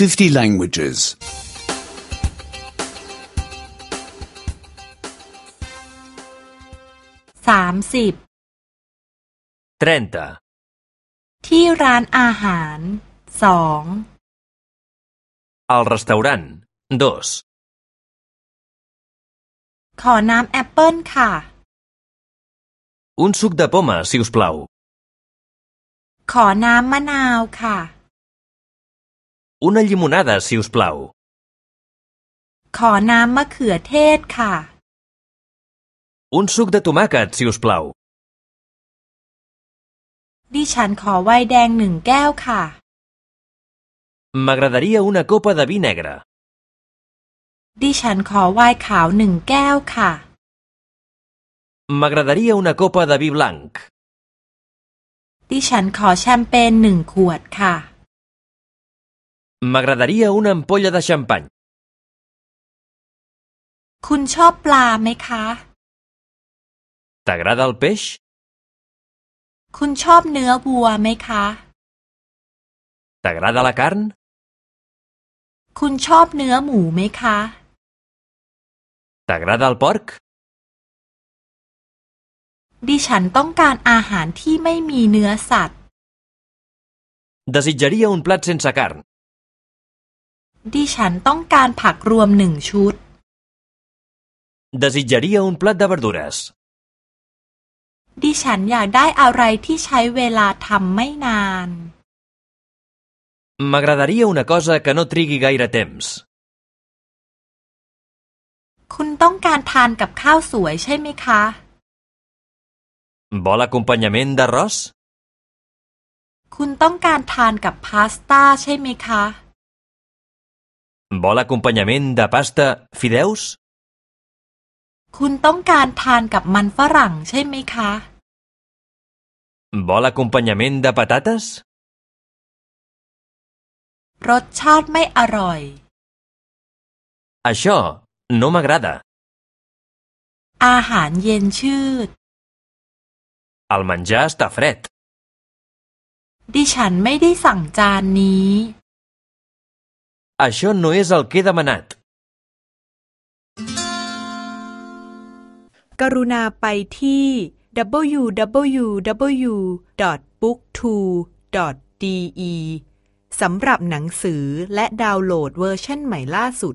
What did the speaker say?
50 languages. สามสิบ 30. ที่ร้านอาหารสอง Al restaurant. 2. ขอน้ำแอปเปิลค่ะ Un suc de poma, si us plau. ขอน้ำมะนาวค่ะ Una llimonada, si us plau. ขอน้ำมะเขือเทศค่ะ Un suc de tomàquet, si us plau. ดิฉันขอไวน์แดงหนึ่งแก้วค่ะ M'agradaria una copa de vi negre. ดิฉันขอไวน์ขาวหนึ่งแก้วค่ะ M'agradaria una copa de vi blanc. ดิฉันขอแชมเปญหนึ่งขวดค่ะ M'agradaria una ampolla de xampany. คุณชอบปลาไหมคะ T'agrada el peix? คุณชอบเนื้อวัวไหมคะ T'agrada la carn? คุณชอบเนื้อหมูไหมคะ T'agrada el porc? ดิฉันต้องการอาหารที่ไม่มีเนื้อสัตว์ Desitjaria un plat sense carn. ดิฉันต้องการผักรวมหนึ่งชุด Desitjaria un plat de verdures. ดิฉันอยากได้อะไรที่ใช้เวลาทำไม่นาน M'agradaria una cosa que no trigui gaire temps. คุณต้องการทานกับข้าวสวยใช่ไหมคะ Vol acompanyament d'arròs? คุณต้องการทานกับพาสต้าใช่ไหมคะ Vol acompanyament de pasta, fideus? คุณต้องการทานกับมันฝรั่งใช่ไหมคะ Vol acompanyament de patates? รสชาติไม่อร่อย Això no m'agrada. อาหารเย็นชืด El menjar està fred. ดิฉันไม่ได้สั่งจานนี้ Això no és el que he demanat. กรุณาไปที่ www.booktwo.de สำหรับหนังสือและดาวน์โหลดเวอร์ชันใหม่ล่าสุด